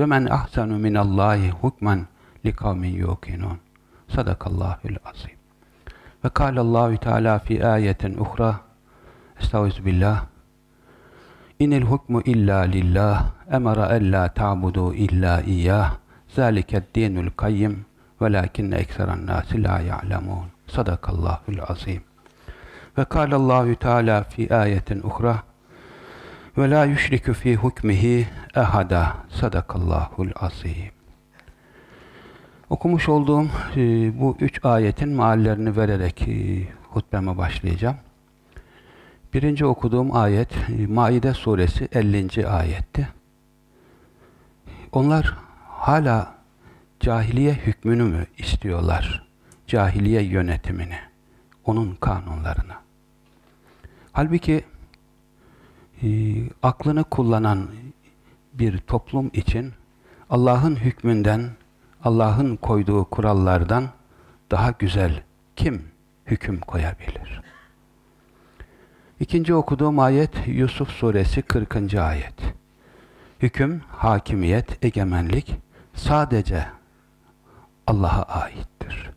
ومن أحسن من الله حكما لقوم يوقنون. صدق الله العظيم. وقال الله تعالى في آية أخرى استعوذ بالله. إن الحكم إلا لله أمر ألا تعبدوا إلا إياه. ذلك الدين القيم ولكن أكثر الناس لا يعلمون. صدق الله العظيم. وقال الله تعالى في آية أخرى Ve la yüşrikü fi hukmihi ehada. Sadakallahul azim. Okumuş olduğum e, bu üç ayetin meallerini vererek e, hutbeme başlayacağım. Birinci okuduğum ayet e, Maide suresi 50. ayetti. Onlar hala cahiliye hükmünü mü istiyorlar? Cahiliye yönetimini, onun kanunlarını. Halbuki e, aklını kullanan bir toplum için Allah'ın hükmünden, Allah'ın koyduğu kurallardan daha güzel kim hüküm koyabilir? İkinci okuduğum ayet Yusuf suresi 40. ayet. Hüküm, hakimiyet, egemenlik sadece Allah'a aittir.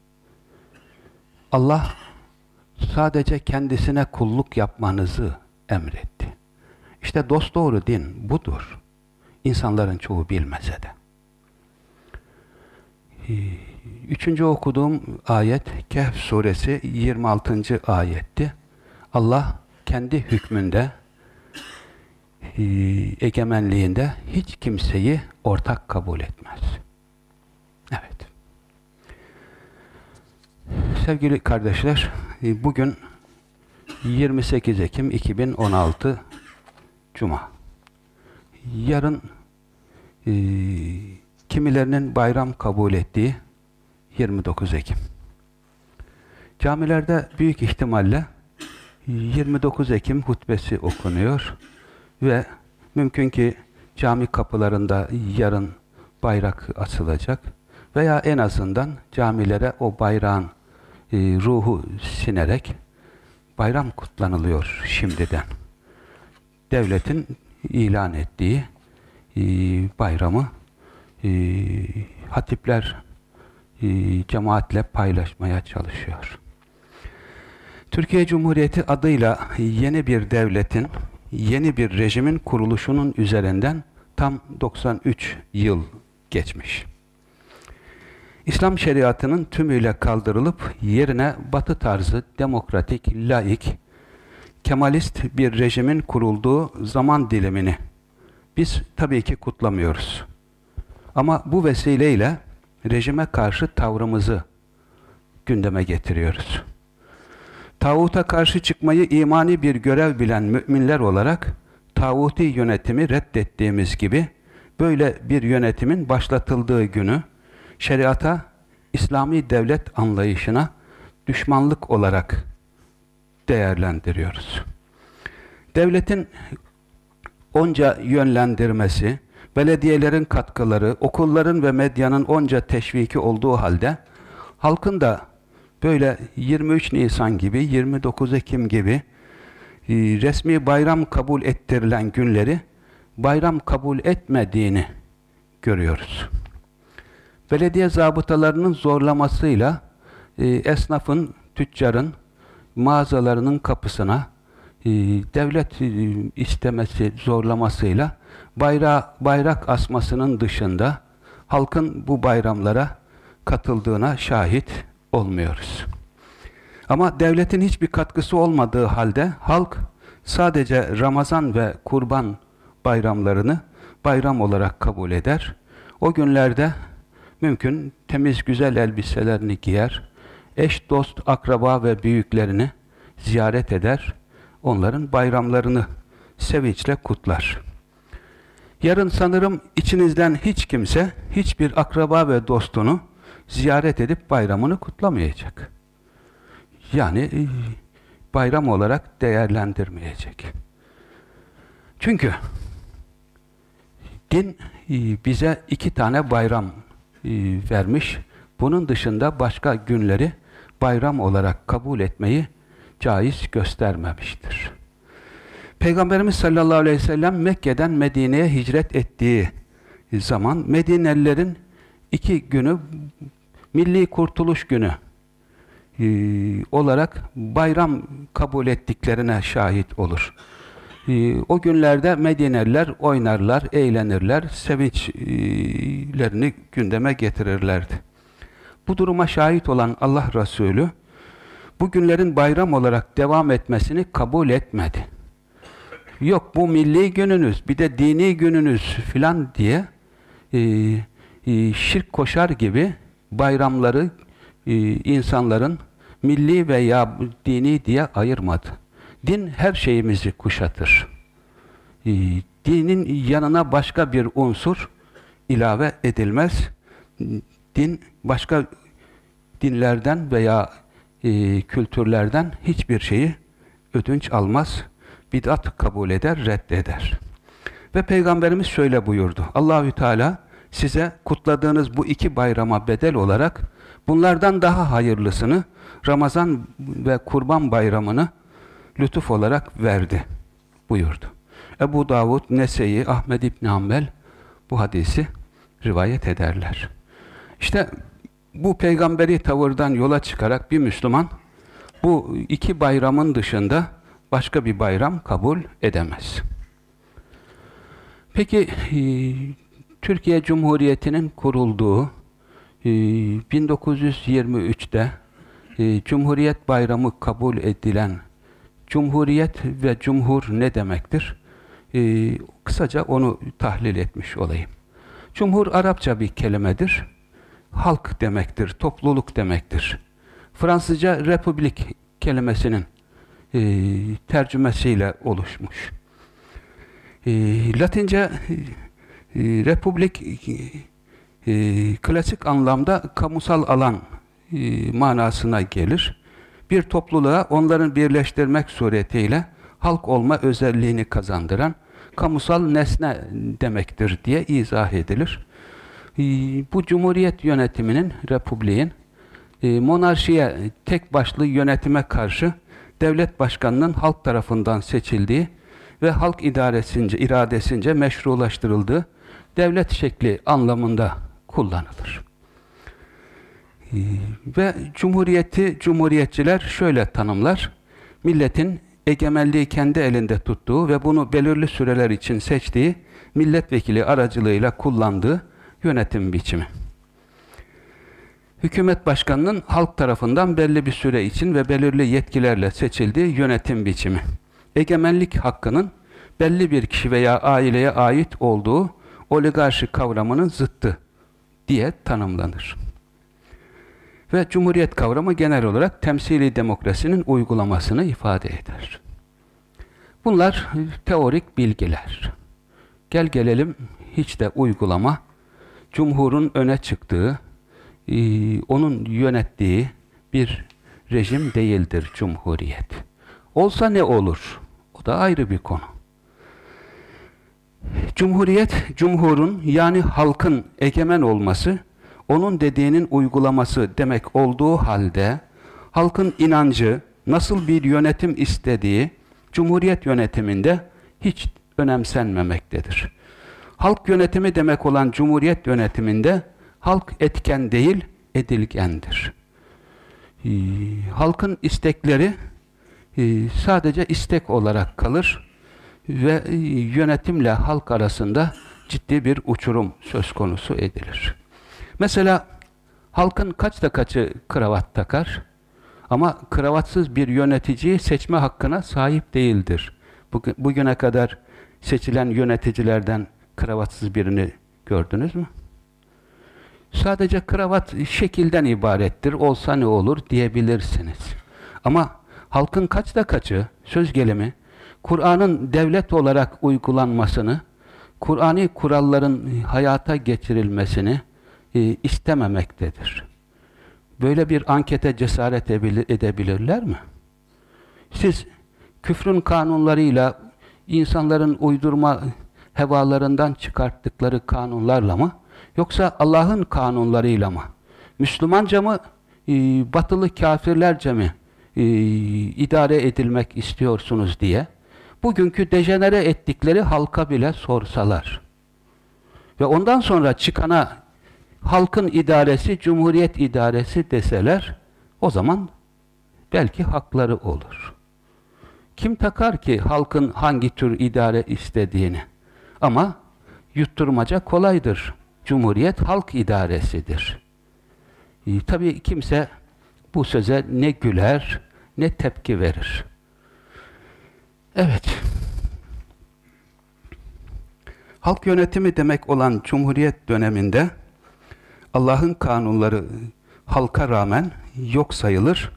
Allah sadece kendisine kulluk yapmanızı emretti. İşte dosdoğru din budur. İnsanların çoğu bilmese de. Üçüncü okuduğum ayet Kehf suresi 26. ayetti. Allah kendi hükmünde egemenliğinde hiç kimseyi ortak kabul etmez. Evet. Sevgili kardeşler, bugün 28 Ekim 2016 Cuma. Yarın e, kimilerinin bayram kabul ettiği 29 Ekim. Camilerde büyük ihtimalle 29 Ekim hutbesi okunuyor ve mümkün ki cami kapılarında yarın bayrak asılacak veya en azından camilere o bayrağın e, ruhu sinerek bayram kutlanılıyor şimdiden. Devletin ilan ettiği e, bayramı e, hatipler e, cemaatle paylaşmaya çalışıyor. Türkiye Cumhuriyeti adıyla yeni bir devletin, yeni bir rejimin kuruluşunun üzerinden tam 93 yıl geçmiş. İslam şeriatının tümüyle kaldırılıp yerine batı tarzı demokratik, laik, kemalist bir rejimin kurulduğu zaman dilimini biz tabii ki kutlamıyoruz. Ama bu vesileyle rejime karşı tavrımızı gündeme getiriyoruz. Tağuta karşı çıkmayı imani bir görev bilen müminler olarak tağuti yönetimi reddettiğimiz gibi böyle bir yönetimin başlatıldığı günü şeriata, İslami devlet anlayışına düşmanlık olarak değerlendiriyoruz. Devletin onca yönlendirmesi, belediyelerin katkıları, okulların ve medyanın onca teşviki olduğu halde halkın da böyle 23 Nisan gibi, 29 Ekim gibi e, resmi bayram kabul ettirilen günleri bayram kabul etmediğini görüyoruz. Belediye zabıtalarının zorlamasıyla e, esnafın, tüccarın mağazalarının kapısına e, devlet e, istemesi, zorlamasıyla bayrak, bayrak asmasının dışında halkın bu bayramlara katıldığına şahit olmuyoruz. Ama devletin hiçbir katkısı olmadığı halde halk sadece Ramazan ve Kurban bayramlarını bayram olarak kabul eder. O günlerde mümkün temiz güzel elbiselerini giyer, eş dost, akraba ve büyüklerini ziyaret eder, onların bayramlarını sevinçle kutlar. Yarın sanırım içinizden hiç kimse hiçbir akraba ve dostunu ziyaret edip bayramını kutlamayacak. Yani e, bayram olarak değerlendirmeyecek. Çünkü din e, bize iki tane bayram e, vermiş. Bunun dışında başka günleri bayram olarak kabul etmeyi caiz göstermemiştir. Peygamberimiz sallallahu aleyhi ve sellem Mekke'den Medine'ye hicret ettiği zaman Medinelilerin iki günü Milli Kurtuluş Günü e, olarak bayram kabul ettiklerine şahit olur. E, o günlerde Medineliler oynarlar, eğlenirler, sevinçlerini gündeme getirirlerdi. Bu duruma şahit olan Allah Resulü bu günlerin bayram olarak devam etmesini kabul etmedi. Yok bu milli gününüz, bir de dini gününüz filan diye e, e, şirk koşar gibi bayramları e, insanların milli veya dini diye ayırmadı. Din her şeyimizi kuşatır. E, dinin yanına başka bir unsur ilave edilmez. Din başka dinlerden veya e, kültürlerden hiçbir şeyi ödünç almaz. Bid'at kabul eder, reddeder. Ve Peygamberimiz şöyle buyurdu. Allahü Teala size kutladığınız bu iki bayrama bedel olarak bunlardan daha hayırlısını Ramazan ve Kurban bayramını lütuf olarak verdi buyurdu. Ebu Davud, Nese'yi, Ahmed İbni Hanbel bu hadisi rivayet ederler. İşte bu peygamberi tavırdan yola çıkarak bir Müslüman bu iki bayramın dışında başka bir bayram kabul edemez. Peki e, Türkiye Cumhuriyeti'nin kurulduğu 1923'te e, e, Cumhuriyet Bayramı kabul edilen Cumhuriyet ve Cumhur ne demektir? Kısaca onu tahlil etmiş olayım. Cumhur Arapça bir kelimedir halk demektir, topluluk demektir. Fransızca republik kelimesinin e, tercümesiyle oluşmuş. E, Latince e, republik e, klasik anlamda kamusal alan e, manasına gelir. Bir topluluğa onların birleştirmek suretiyle halk olma özelliğini kazandıran kamusal nesne demektir diye izah edilir. Ee, bu cumhuriyet yönetiminin, republiğin e, monarşiye, tek başlı yönetime karşı devlet başkanının halk tarafından seçildiği ve halk idaresince, iradesince meşrulaştırıldığı devlet şekli anlamında kullanılır. Ee, ve cumhuriyeti cumhuriyetçiler şöyle tanımlar. Milletin egemenliği kendi elinde tuttuğu ve bunu belirli süreler için seçtiği milletvekili aracılığıyla kullandığı yönetim biçimi. Hükümet başkanının halk tarafından belli bir süre için ve belirli yetkilerle seçildiği yönetim biçimi. Egemenlik hakkının belli bir kişi veya aileye ait olduğu oligarşi kavramının zıttı diye tanımlanır. Ve cumhuriyet kavramı genel olarak temsili demokrasinin uygulamasını ifade eder. Bunlar teorik bilgiler. Gel gelelim hiç de uygulama Cumhur'un öne çıktığı, e, onun yönettiği bir rejim değildir Cumhuriyet. Olsa ne olur? O da ayrı bir konu. Cumhuriyet, Cumhur'un yani halkın egemen olması, onun dediğinin uygulaması demek olduğu halde, halkın inancı, nasıl bir yönetim istediği, Cumhuriyet yönetiminde hiç önemsenmemektedir. Halk yönetimi demek olan cumhuriyet yönetiminde halk etken değil, edilgendir. Ee, halkın istekleri e, sadece istek olarak kalır ve e, yönetimle halk arasında ciddi bir uçurum söz konusu edilir. Mesela halkın kaçta kaçı kravat takar? Ama kravatsız bir yöneticiyi seçme hakkına sahip değildir. Bugüne kadar seçilen yöneticilerden kravatsız birini gördünüz mü? Sadece kravat şekilden ibarettir, olsa ne olur diyebilirsiniz. Ama halkın kaçta kaçı, söz gelimi, Kur'an'ın devlet olarak uygulanmasını, Kur'ani kuralların hayata geçirilmesini e, istememektedir. Böyle bir ankete cesaret edebilirler mi? Siz küfrün kanunlarıyla insanların uydurma hevalarından çıkarttıkları kanunlarla mı? Yoksa Allah'ın kanunlarıyla mı? Müslümanca mı? E, batılı kafirlerce mi? E, idare edilmek istiyorsunuz diye bugünkü dejenere ettikleri halka bile sorsalar ve ondan sonra çıkana halkın idaresi, cumhuriyet idaresi deseler o zaman belki hakları olur. Kim takar ki halkın hangi tür idare istediğini? Ama yutturmaca kolaydır. Cumhuriyet halk idaresidir. E, tabii kimse bu söze ne güler ne tepki verir. Evet. Halk yönetimi demek olan Cumhuriyet döneminde Allah'ın kanunları halka rağmen yok sayılır.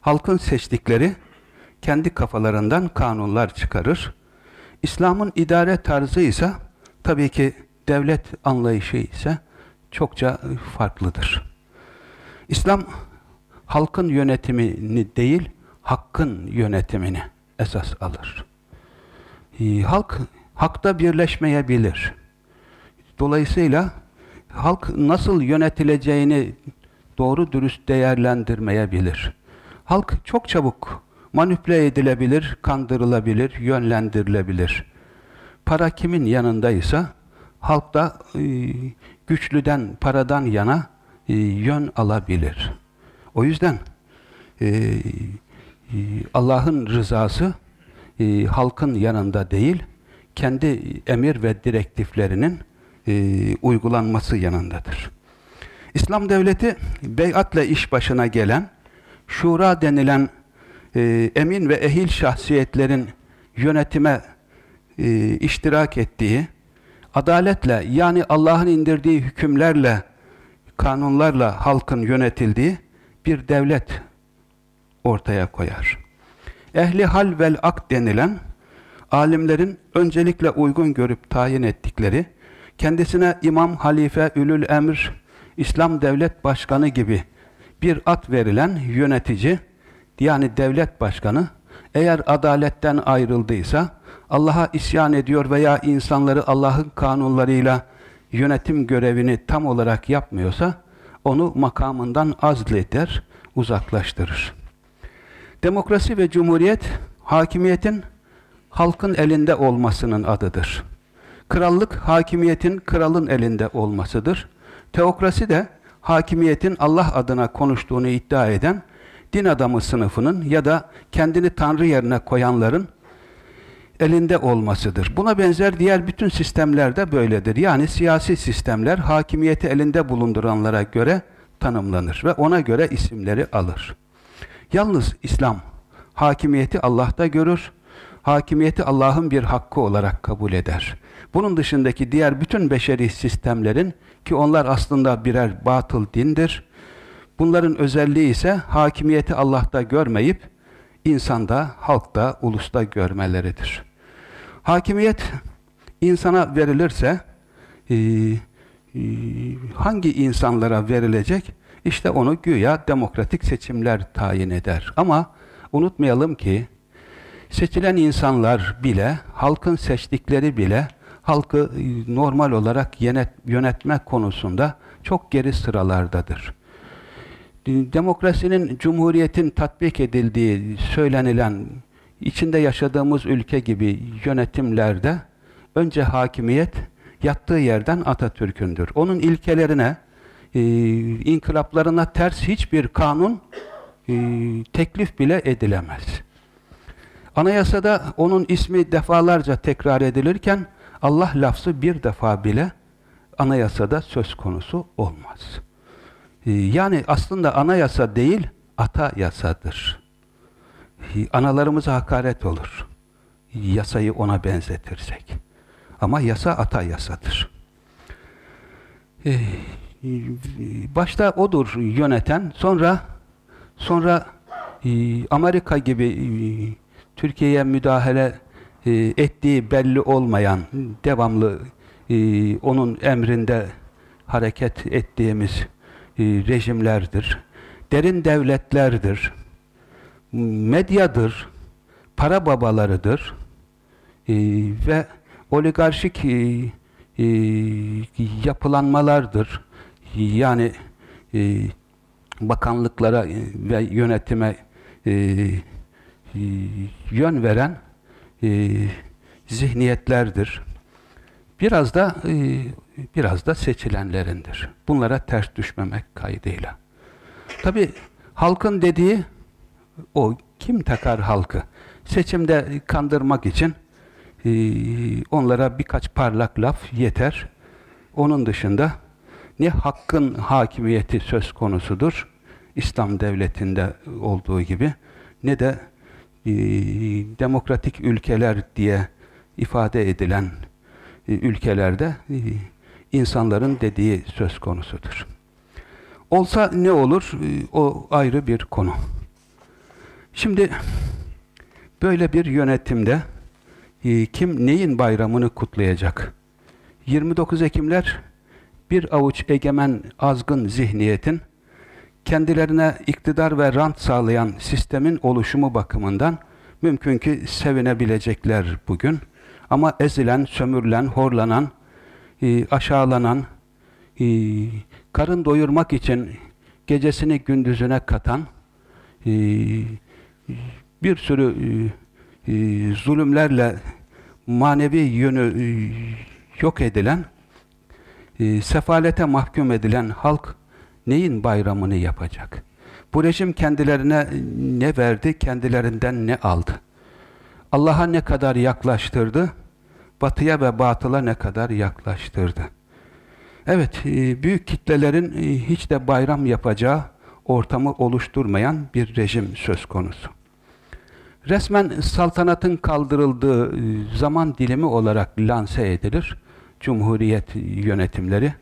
Halkın seçtikleri kendi kafalarından kanunlar çıkarır. İslam'ın idare tarzı ise tabii ki devlet anlayışı ise çokça farklıdır. İslam halkın yönetimini değil, hakkın yönetimini esas alır. Ee, halk hakta birleşmeyebilir. Dolayısıyla halk nasıl yönetileceğini doğru dürüst değerlendirmeyebilir. Halk çok çabuk manipüle edilebilir, kandırılabilir, yönlendirilebilir. Para kimin yanındaysa halk da e, güçlüden, paradan yana e, yön alabilir. O yüzden e, ee, Allah'ın rızası e, halkın yanında değil, kendi emir ve direktiflerinin e, uygulanması yanındadır. İslam devleti beyatla iş başına gelen, şura denilen e, emin ve ehil şahsiyetlerin yönetime e, iştirak ettiği, adaletle yani Allah'ın indirdiği hükümlerle, kanunlarla halkın yönetildiği bir devlet ortaya koyar. Ehli hal vel ak denilen alimlerin öncelikle uygun görüp tayin ettikleri, kendisine imam, halife, ülül emr, İslam devlet başkanı gibi bir at verilen yönetici, yani devlet başkanı, eğer adaletten ayrıldıysa, Allah'a isyan ediyor veya insanları Allah'ın kanunlarıyla yönetim görevini tam olarak yapmıyorsa, onu makamından azleder, uzaklaştırır. Demokrasi ve cumhuriyet, hakimiyetin halkın elinde olmasının adıdır. Krallık, hakimiyetin kralın elinde olmasıdır. Teokrasi de, hakimiyetin Allah adına konuştuğunu iddia eden, din adamı sınıfının ya da kendini Tanrı yerine koyanların elinde olmasıdır. Buna benzer diğer bütün sistemler de böyledir. Yani siyasi sistemler hakimiyeti elinde bulunduranlara göre tanımlanır ve ona göre isimleri alır. Yalnız İslam hakimiyeti Allah'ta görür, hakimiyeti Allah'ın bir hakkı olarak kabul eder. Bunun dışındaki diğer bütün beşeri sistemlerin ki onlar aslında birer batıl dindir. Bunların özelliği ise hakimiyeti Allah'ta görmeyip insanda, halkta, ulusta görmeleridir. Hakimiyet insana verilirse e, e, hangi insanlara verilecek? İşte onu güya demokratik seçimler tayin eder. Ama unutmayalım ki seçilen insanlar bile, halkın seçtikleri bile halkı e, normal olarak yönetme konusunda çok geri sıralardadır. Demokrasinin, cumhuriyetin tatbik edildiği söylenilen içinde yaşadığımız ülke gibi yönetimlerde önce hakimiyet yattığı yerden Atatürk'ündür. Onun ilkelerine e, inkılaplarına ters hiçbir kanun e, teklif bile edilemez. Anayasada onun ismi defalarca tekrar edilirken Allah lafzı bir defa bile anayasada söz konusu olmaz. Ee, yani aslında anayasa değil, ata yasadır. Ee, analarımıza hakaret olur. Yasayı ona benzetirsek. Ama yasa ata yasadır. Ee, başta odur yöneten, sonra sonra Amerika gibi Türkiye'ye müdahale ettiği belli olmayan, devamlı onun emrinde hareket ettiğimiz rejimlerdir. Derin devletlerdir. Medyadır. Para babalarıdır. Ve oligarşik yapılanmalardır yani e, bakanlıklara ve yönetime e, e, yön veren e, zihniyetlerdir. Biraz da e, biraz da seçilenlerindir. Bunlara ters düşmemek kaydıyla. Tabi halkın dediği o kim takar halkı? Seçimde kandırmak için e, onlara birkaç parlak laf yeter. Onun dışında ne hakkın hakimiyeti söz konusudur, İslam devletinde olduğu gibi, ne de e, demokratik ülkeler diye ifade edilen ülkelerde e, insanların dediği söz konusudur. Olsa ne olur? E, o ayrı bir konu. Şimdi böyle bir yönetimde e, kim neyin bayramını kutlayacak? 29 Ekimler bir avuç egemen azgın zihniyetin kendilerine iktidar ve rant sağlayan sistemin oluşumu bakımından mümkün ki sevinebilecekler bugün. Ama ezilen, sömürülen, horlanan, e, aşağılanan, e, karın doyurmak için gecesini gündüzüne katan, e, bir sürü zulümlerle manevi yönü yok edilen e, sefalete mahkum edilen halk neyin bayramını yapacak? Bu rejim kendilerine ne verdi, kendilerinden ne aldı? Allah'a ne kadar yaklaştırdı, batıya ve batıla ne kadar yaklaştırdı? Evet, e, büyük kitlelerin e, hiç de bayram yapacağı ortamı oluşturmayan bir rejim söz konusu. Resmen saltanatın kaldırıldığı e, zaman dilimi olarak lanse edilir. Cumhuriyet yönetimleri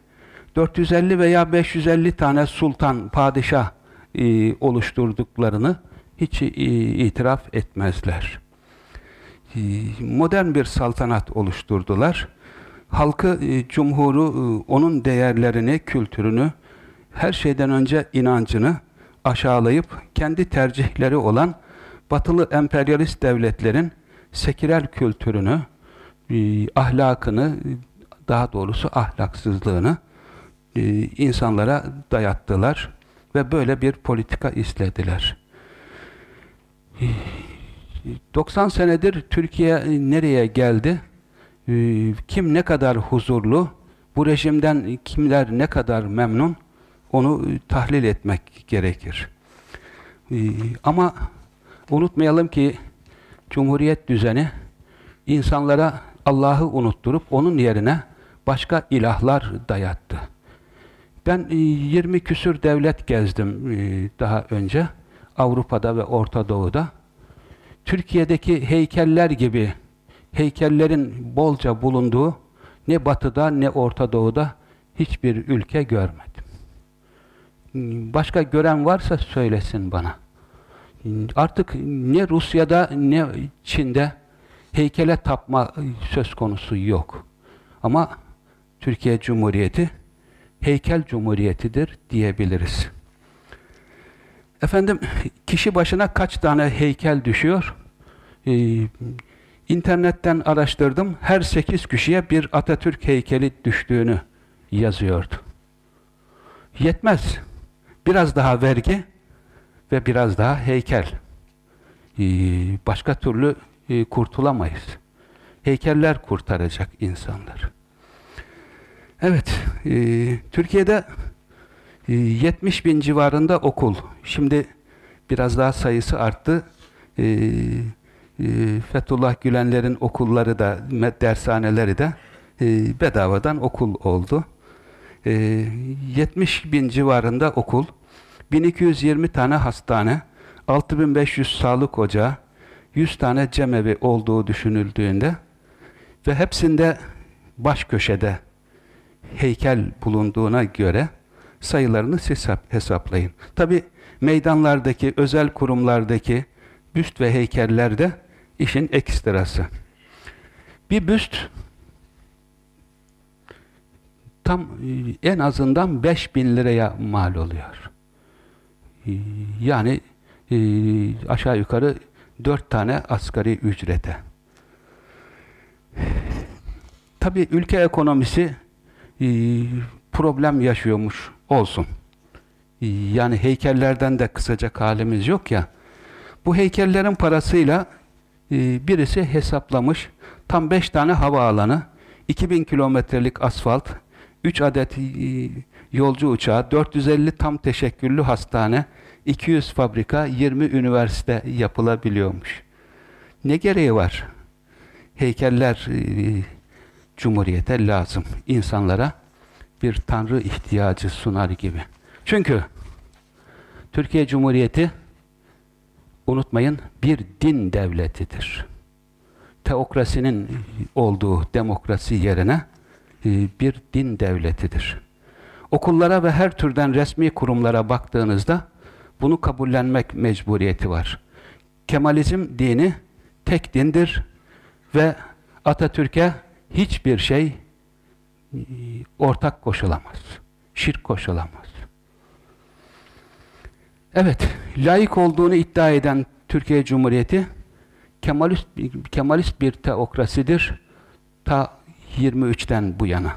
450 veya 550 tane sultan, padişah oluşturduklarını hiç itiraf etmezler. E, modern bir saltanat oluşturdular. Halkı, e, cumhuru, e, onun değerlerini, kültürünü, her şeyden önce inancını aşağılayıp kendi tercihleri olan batılı emperyalist devletlerin seküler kültürünü, e, ahlakını, daha doğrusu ahlaksızlığını insanlara dayattılar ve böyle bir politika istediler. 90 senedir Türkiye nereye geldi? E, kim ne kadar huzurlu? Bu rejimden kimler ne kadar memnun? Onu tahlil etmek gerekir. E, ama unutmayalım ki Cumhuriyet düzeni insanlara Allah'ı unutturup onun yerine başka ilahlar dayattı. Ben 20 e, küsür devlet gezdim e, daha önce. Avrupa'da ve Orta Doğu'da. Türkiye'deki heykeller gibi heykellerin bolca bulunduğu ne Batı'da ne Orta Doğu'da hiçbir ülke görmedim. Başka gören varsa söylesin bana. Artık ne Rusya'da ne Çin'de heykele tapma söz konusu yok. Ama Türkiye Cumhuriyeti heykel cumhuriyetidir diyebiliriz. Efendim kişi başına kaç tane heykel düşüyor? Ee, internetten araştırdım. Her sekiz kişiye bir Atatürk heykeli düştüğünü yazıyordu. Yetmez. Biraz daha vergi ve biraz daha heykel. Ee, başka türlü e, kurtulamayız. Heykeller kurtaracak insanlar. Evet, e, Türkiye'de e, 70 bin civarında okul. Şimdi biraz daha sayısı arttı. E, e, Fethullah Gülenler'in okulları da, dershaneleri de e, bedavadan okul oldu. e, 70 bin civarında okul, 1220 tane hastane, 6500 sağlık ocağı, 100 tane cemevi olduğu düşünüldüğünde ve hepsinde baş köşede heykel bulunduğuna göre sayılarını siz hesaplayın. Tabi meydanlardaki, özel kurumlardaki büst ve heykeller de işin ekstrası. Bir büst tam e, en azından 5000 liraya mal oluyor. E, yani e, aşağı yukarı 4 tane asgari ücrete. Tabi ülke ekonomisi problem yaşıyormuş olsun. Yani heykellerden de kısacak halimiz yok ya. Bu heykellerin parasıyla birisi hesaplamış tam 5 tane havaalanı, 2000 kilometrelik asfalt, 3 adet e, yolcu uçağı, 450 tam teşekküllü hastane, 200 fabrika, 20 üniversite yapılabiliyormuş. Ne gereği var? Heykeller e, Cumhuriyete lazım. İnsanlara bir tanrı ihtiyacı sunar gibi. Çünkü Türkiye Cumhuriyeti unutmayın bir din devletidir. Teokrasinin olduğu demokrasi yerine e, bir din devletidir. Okullara ve her türden resmi kurumlara baktığınızda bunu kabullenmek mecburiyeti var. Kemalizm dini tek dindir ve Atatürk'e hiçbir şey e, ortak koşulamaz. Şirk koşulamaz. Evet, layık olduğunu iddia eden Türkiye Cumhuriyeti Kemalist, Kemalist bir teokrasidir. Ta 23'ten bu yana.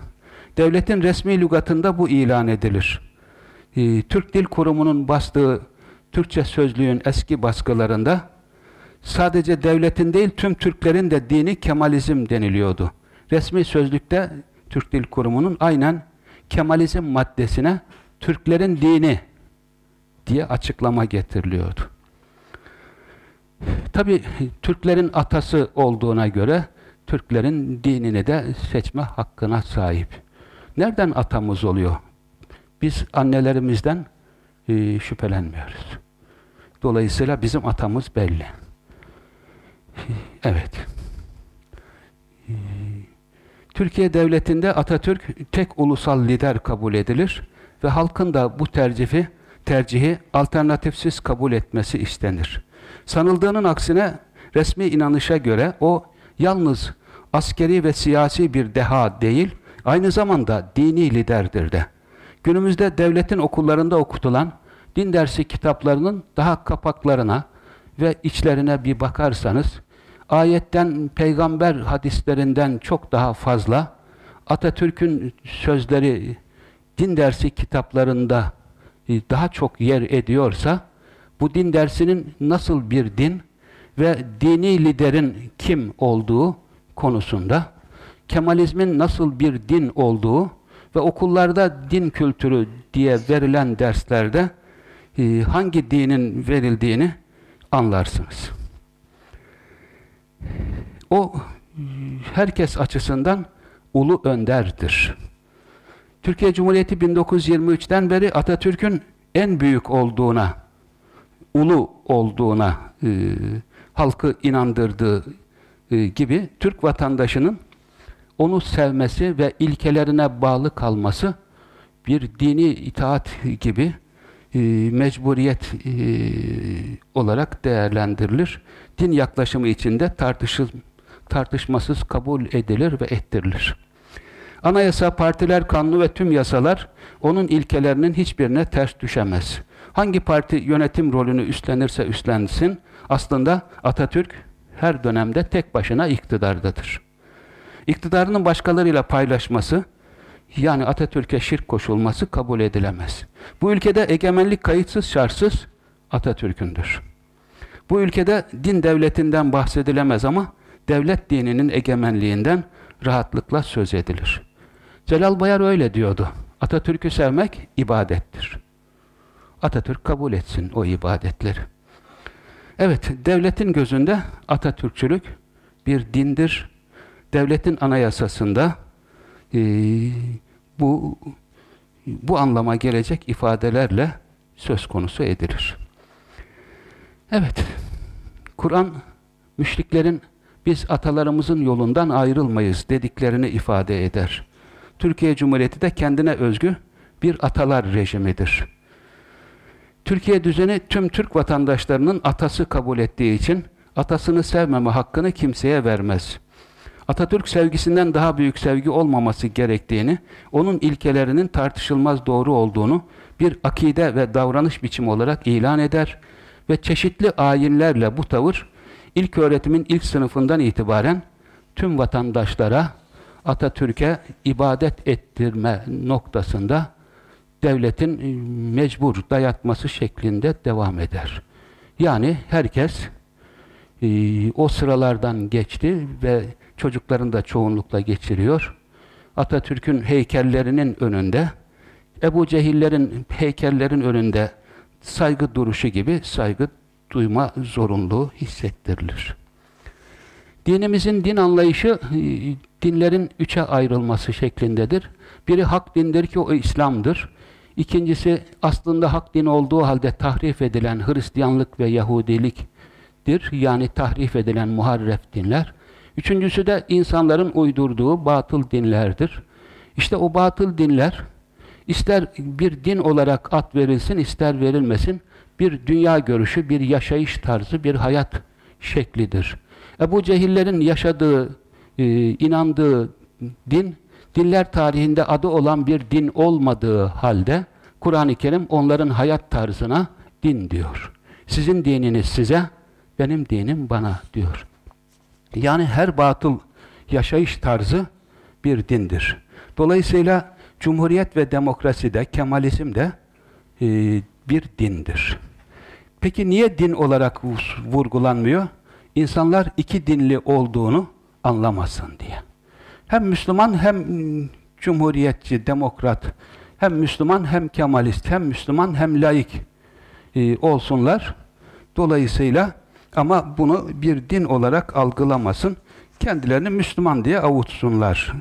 Devletin resmi lügatında bu ilan edilir. Ee, Türk Dil Kurumu'nun bastığı Türkçe sözlüğün eski baskılarında sadece devletin değil tüm Türklerin de dini Kemalizm deniliyordu. Resmi sözlükte Türk Dil Kurumu'nun aynen Kemalizm maddesine Türklerin dini diye açıklama getiriliyordu. Tabi Türklerin atası olduğuna göre Türklerin dinini de seçme hakkına sahip. Nereden atamız oluyor? Biz annelerimizden e, şüphelenmiyoruz. Dolayısıyla bizim atamız belli. Evet. Türkiye Devleti'nde Atatürk tek ulusal lider kabul edilir ve halkın da bu tercihi, tercihi alternatifsiz kabul etmesi istenir. Sanıldığının aksine resmi inanışa göre o yalnız askeri ve siyasi bir deha değil, aynı zamanda dini liderdir de. Günümüzde devletin okullarında okutulan din dersi kitaplarının daha kapaklarına ve içlerine bir bakarsanız, ayetten, peygamber hadislerinden çok daha fazla Atatürk'ün sözleri din dersi kitaplarında daha çok yer ediyorsa, bu din dersinin nasıl bir din ve dini liderin kim olduğu konusunda Kemalizmin nasıl bir din olduğu ve okullarda din kültürü diye verilen derslerde e, hangi dinin verildiğini anlarsınız. O herkes açısından ulu önderdir. Türkiye Cumhuriyeti 1923'ten beri Atatürk'ün en büyük olduğuna, ulu olduğuna e, halkı inandırdığı e, gibi Türk vatandaşının onu sevmesi ve ilkelerine bağlı kalması bir dini itaat gibi e, mecburiyet e, olarak değerlendirilir. Din yaklaşımı içinde tartışıl, tartışmasız kabul edilir ve ettirilir. Anayasa, partiler kanunu ve tüm yasalar onun ilkelerinin hiçbirine ters düşemez. Hangi parti yönetim rolünü üstlenirse üstlensin, aslında Atatürk her dönemde tek başına iktidardadır. İktidarının başkalarıyla paylaşması, yani Atatürk'e şirk koşulması kabul edilemez. Bu ülkede egemenlik kayıtsız şartsız Atatürk'ündür. Bu ülkede din devletinden bahsedilemez ama devlet dininin egemenliğinden rahatlıkla söz edilir. Celal Bayar öyle diyordu. Atatürk'ü sevmek ibadettir. Atatürk kabul etsin o ibadetleri. Evet, devletin gözünde Atatürkçülük bir dindir. Devletin anayasasında e, bu bu anlama gelecek ifadelerle söz konusu edilir. Evet, Kur'an müşriklerin biz atalarımızın yolundan ayrılmayız dediklerini ifade eder. Türkiye Cumhuriyeti de kendine özgü bir atalar rejimidir. Türkiye düzeni tüm Türk vatandaşlarının atası kabul ettiği için atasını sevmeme hakkını kimseye vermez. Atatürk sevgisinden daha büyük sevgi olmaması gerektiğini, onun ilkelerinin tartışılmaz doğru olduğunu bir akide ve davranış biçimi olarak ilan eder ve çeşitli ayinlerle bu tavır ilk öğretimin ilk sınıfından itibaren tüm vatandaşlara Atatürk'e ibadet ettirme noktasında devletin e, mecbur dayatması şeklinde devam eder. Yani herkes e, o sıralardan geçti ve çocukların da çoğunlukla geçiriyor. Atatürk'ün heykellerinin önünde, Ebu Cehillerin heykellerin önünde saygı duruşu gibi saygı duyma zorunluluğu hissettirilir. Dinimizin din anlayışı e, dinlerin üçe ayrılması şeklindedir. Biri hak dindir ki o İslam'dır. İkincisi aslında hak din olduğu halde tahrif edilen Hristiyanlık ve Yahudiliktir. Yani tahrif edilen muharref dinler. Üçüncüsü de insanların uydurduğu batıl dinlerdir. İşte o batıl dinler ister bir din olarak at verilsin ister verilmesin bir dünya görüşü, bir yaşayış tarzı, bir hayat şeklidir. Ebu Cehillerin yaşadığı, e, inandığı din, dinler tarihinde adı olan bir din olmadığı halde Kur'an-ı Kerim onların hayat tarzına din diyor. Sizin dininiz size, benim dinim bana diyor. Yani her batıl yaşayış tarzı bir dindir. Dolayısıyla Cumhuriyet ve demokrasi de, Kemalizm de e, bir dindir. Peki niye din olarak vurgulanmıyor? İnsanlar iki dinli olduğunu anlamasın diye. Hem Müslüman hem cumhuriyetçi, demokrat, hem Müslüman hem Kemalist, hem Müslüman hem laik e, olsunlar. Dolayısıyla ama bunu bir din olarak algılamasın. Kendilerini Müslüman diye avutsunlar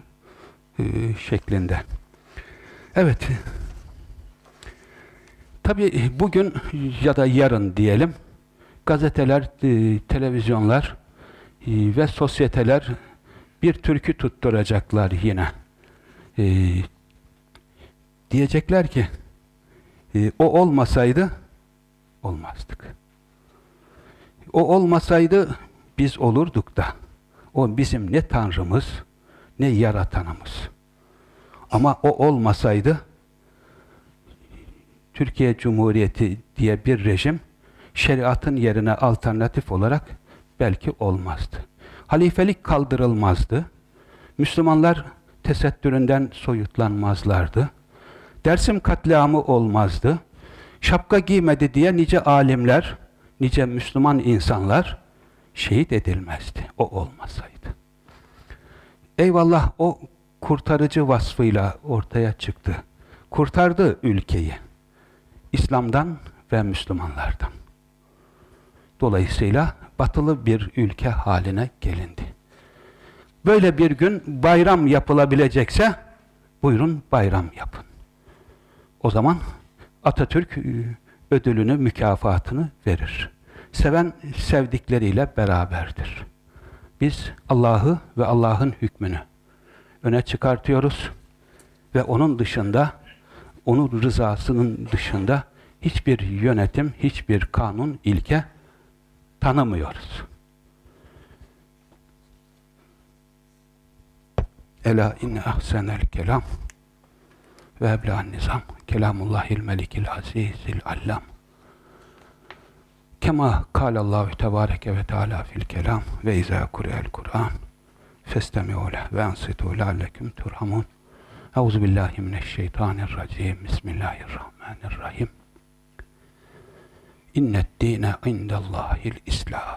e, şeklinde. Evet. Tabi bugün ya da yarın diyelim gazeteler, e, televizyonlar e, ve sosyeteler bir türkü tutturacaklar yine. E, diyecekler ki e, o olmasaydı olmazdık. O olmasaydı biz olurduk da o bizim ne Tanrımız ne yaratanımız. Ama o olmasaydı Türkiye Cumhuriyeti diye bir rejim şeriatın yerine alternatif olarak belki olmazdı. Halifelik kaldırılmazdı. Müslümanlar tesettüründen soyutlanmazlardı. Dersim katliamı olmazdı. Şapka giymedi diye nice alimler, nice Müslüman insanlar şehit edilmezdi. O olmasaydı. Eyvallah o kurtarıcı vasfıyla ortaya çıktı. Kurtardı ülkeyi. İslam'dan ve Müslümanlardan. Dolayısıyla batılı bir ülke haline gelindi. Böyle bir gün bayram yapılabilecekse buyurun bayram yapın. O zaman Atatürk e, ödülünü, mükafatını verir. Seven sevdikleriyle beraberdir. Biz Allah'ı ve Allah'ın hükmünü öne çıkartıyoruz ve onun dışında onun rızasının dışında hiçbir yönetim, hiçbir kanun, ilke tanımıyoruz. Ela inne ahsenel kelam ve ebla'n nizam kelamullahil melikil azizil allam kema kâlallahu tebâreke ve teâlâ fil kelam ve izâ kureyel Kur'an festemi'û leh ve ansitû leallekum turhamun Euzu billahi mineşşeytanirracim. Bismillahirrahmanirrahim. İnned dîne indellâhil İslam.